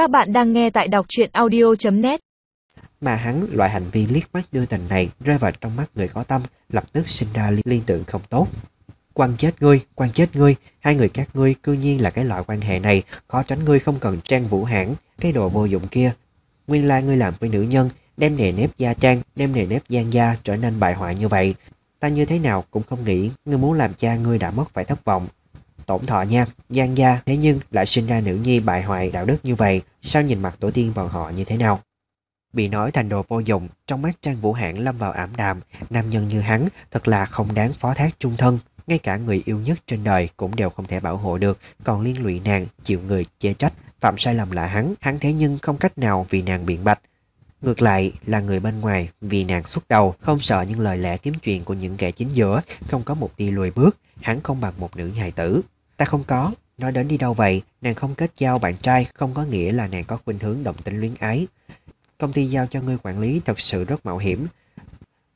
Các bạn đang nghe tại đọc truyện audio.net Mà hắn loại hành vi liếc mắt đưa tình này rơi vào trong mắt người có tâm, lập tức sinh ra liên, liên tưởng không tốt. Quan chết ngươi, quan chết ngươi, hai người các ngươi cư nhiên là cái loại quan hệ này, khó tránh ngươi không cần trang vũ hãn, cái đồ vô dụng kia. Nguyên lai ngươi làm với nữ nhân, đem nề nếp gia trang, đem nề nếp gian gia trở nên bại hoại như vậy. Ta như thế nào cũng không nghĩ ngươi muốn làm cha ngươi đã mất phải thất vọng. Tổn thọ nha, gian gia thế nhưng lại sinh ra nữ nhi bại hoại đạo đức như vậy, sao nhìn mặt tổ tiên bọn họ như thế nào? Bị nói thành đồ vô dụng, trong mắt Trang Vũ Hãn lâm vào ảm đạm, nam nhân như hắn thật là không đáng phó thác trung thân, ngay cả người yêu nhất trên đời cũng đều không thể bảo hộ được, còn liên lụy nàng, chịu người chê trách, phạm sai lầm là hắn, hắn thế nhưng không cách nào vì nàng biện bạch. Ngược lại là người bên ngoài vì nàng xuất đầu, không sợ những lời lẽ kiếm chuyện của những kẻ chính giữa, không có một tia lùi bước, hắn không bằng một nữ hài tử. Ta không có, nói đến đi đâu vậy, nàng không kết giao bạn trai không có nghĩa là nàng có khuynh hướng động tính luyến ái. Công ty giao cho ngươi quản lý thật sự rất mạo hiểm.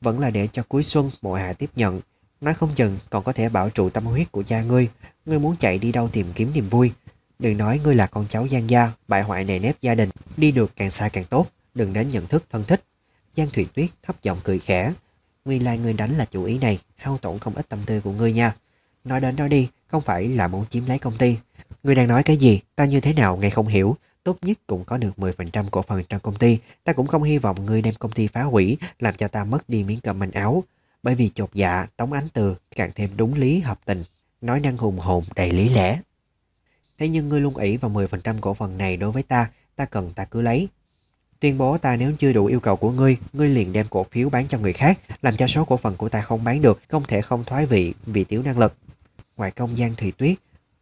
Vẫn là để cho cuối xuân mộ hạ tiếp nhận. Nói không chừng còn có thể bảo trụ tâm huyết của cha ngươi. Ngươi muốn chạy đi đâu tìm kiếm niềm vui. Đừng nói ngươi là con cháu Giang gia, bại hoại nề nếp gia đình. Đi được càng xa càng tốt, đừng đến nhận thức thân thích. Giang Thủy Tuyết thấp giọng cười khẽ. Nguyên lai ngươi đánh là chủ ý này, hao tổn không ít tâm tư của ngươi nha. Nói đến đó đi, không phải là muốn chiếm lấy công ty. Người đang nói cái gì, ta như thế nào nghe không hiểu. Tốt nhất cũng có được 10% cổ phần trong công ty. Ta cũng không hy vọng ngươi đem công ty phá hủy, làm cho ta mất đi miếng cơm manh áo. Bởi vì chột dạ, Tống Ánh Từ càng thêm đúng lý hợp tình, nói năng hùng hồn đầy lý lẽ. Thế nhưng ngươi luôn ỷ vào 10% cổ phần này đối với ta, ta cần ta cứ lấy. Tuyên bố ta nếu chưa đủ yêu cầu của ngươi, ngươi liền đem cổ phiếu bán cho người khác, làm cho số cổ phần của ta không bán được, không thể không thoái vị vì thiếu năng lực ngoài công Giang Thùy Tuyết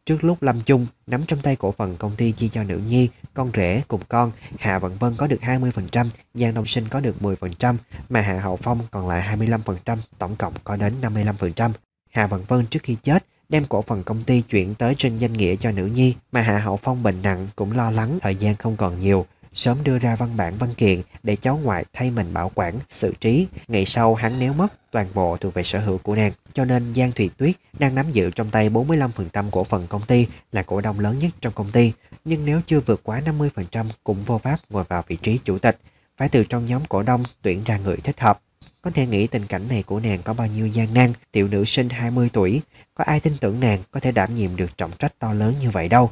Trước lúc Lâm Chung nắm trong tay cổ phần công ty chia cho nữ nhi, con rể cùng con, Hạ Vận Vân có được 20%, Giang Đông Sinh có được 10%, mà Hạ Hậu Phong còn lại 25%, tổng cộng có đến 55%. Hạ Vận Vân trước khi chết đem cổ phần công ty chuyển tới trên danh nghĩa cho nữ nhi, mà Hạ Hậu Phong bệnh nặng cũng lo lắng thời gian không còn nhiều, sớm đưa ra văn bản văn kiện để cháu ngoại thay mình bảo quản, xử trí. Ngày sau hắn nếu mất, toàn bộ thuộc về sở hữu của nàng. Cho nên Giang Thùy Tuyết đang nắm giữ trong tay 45% cổ phần công ty là cổ đông lớn nhất trong công ty. Nhưng nếu chưa vượt quá 50% cũng vô pháp ngồi vào vị trí chủ tịch. Phải từ trong nhóm cổ đông tuyển ra người thích hợp. Có thể nghĩ tình cảnh này của nàng có bao nhiêu gian nan, tiểu nữ sinh 20 tuổi. Có ai tin tưởng nàng có thể đảm nhiệm được trọng trách to lớn như vậy đâu.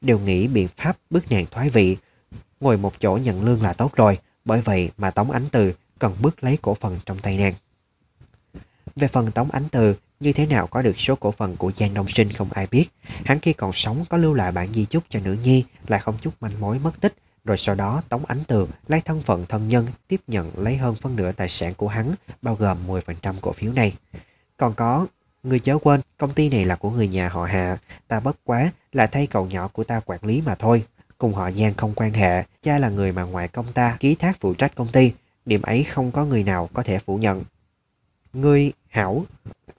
Đều nghĩ biện pháp bước nàng thoái vị, ngồi một chỗ nhận lương là tốt rồi, bởi vậy mà Tống Ánh Từ cần bước lấy cổ phần trong tay nàng. Về phần Tống Ánh Từ, như thế nào có được số cổ phần của Giang Đông Sinh không ai biết. Hắn khi còn sống có lưu lại bản di chúc cho nữ nhi, lại không chút manh mối mất tích. Rồi sau đó Tống Ánh Từ lấy thân phận thân nhân tiếp nhận lấy hơn phân nửa tài sản của hắn, bao gồm 10% cổ phiếu này. Còn có, người chớ quên, công ty này là của người nhà họ Hạ, ta bất quá là thay cậu nhỏ của ta quản lý mà thôi. Cùng họ Giang không quan hệ, cha là người mà ngoại công ta ký thác phụ trách công ty, điểm ấy không có người nào có thể phủ nhận. Ngươi, Hảo,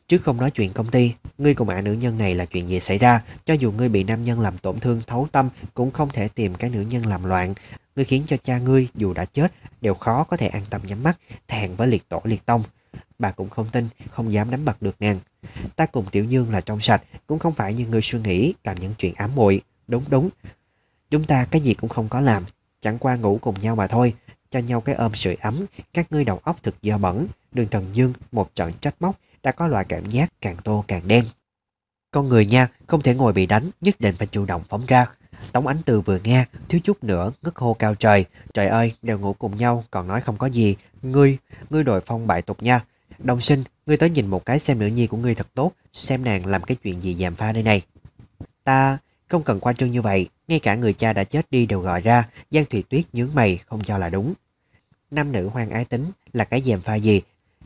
trước không nói chuyện công ty, ngươi cùng ả nữ nhân này là chuyện gì xảy ra, cho dù ngươi bị nam nhân làm tổn thương thấu tâm cũng không thể tìm cái nữ nhân làm loạn. Ngươi khiến cho cha ngươi dù đã chết đều khó có thể an tâm nhắm mắt, thẹn với liệt tổ liệt tông. Bà cũng không tin, không dám đánh bật được nàng. Ta cùng Tiểu Dương là trong sạch, cũng không phải như ngươi suy nghĩ làm những chuyện ám muội Đúng đúng, Chúng ta cái gì cũng không có làm, chẳng qua ngủ cùng nhau mà thôi, cho nhau cái ôm sưởi ấm, các ngươi đầu óc thực dơ bẩn, đường thần dương một trận trách móc đã có loại cảm giác càng tô càng đen. Con người nha, không thể ngồi bị đánh, nhất định phải chủ động phóng ra. Tống Ánh Từ vừa nghe, thiếu chút nữa, ngất hô cao trời. Trời ơi, đều ngủ cùng nhau, còn nói không có gì. Ngươi, ngươi đội phong bại tục nha. Đồng sinh, ngươi tới nhìn một cái xem nữ nhi của ngươi thật tốt, xem nàng làm cái chuyện gì dèm pha đây này. Ta, không cần quan trương như vậy, ngay cả người cha đã chết đi đều gọi ra, Giang Thùy Tuyết nhướng mày không cho là đúng. Nam nữ hoang ái tính là cái dèm pha gì?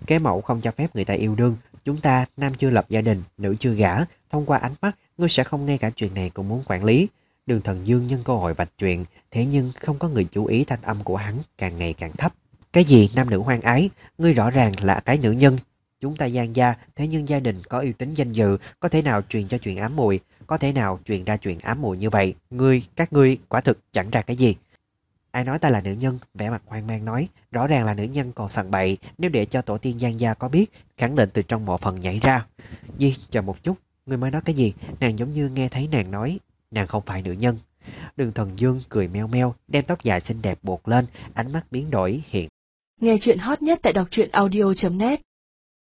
Cái mẫu không cho phép người ta yêu đương, chúng ta nam chưa lập gia đình, nữ chưa gả, thông qua ánh mắt, ngươi sẽ không nghe cả chuyện này cũng muốn quản lý. Đường thần dương nhân cơ hội vạch chuyện, thế nhưng không có người chú ý thanh âm của hắn càng ngày càng thấp. Cái gì nam nữ hoang ái, ngươi rõ ràng là cái nữ nhân. Chúng ta gian gia, thế nhưng gia đình có uy tín danh dự, có thể nào truyền cho chuyện ám mùi, có thể nào truyền ra chuyện ám mùi như vậy? Ngươi, các ngươi quả thực chẳng ra cái gì. Ai nói ta là nữ nhân? Vẻ mặt hoang mang nói. Rõ ràng là nữ nhân còn sằng bậy. Nếu để cho tổ tiên Giang Gia có biết Khẳng định từ trong mộ phần nhảy ra. Di chờ một chút. Ngươi mới nói cái gì? Nàng giống như nghe thấy nàng nói Nàng không phải nữ nhân. Đường thần dương cười meo meo, đem tóc dài xinh đẹp buộc lên, ánh mắt biến đổi hiện. Nghe chuyện hot nhất tại đọc truyện audio.net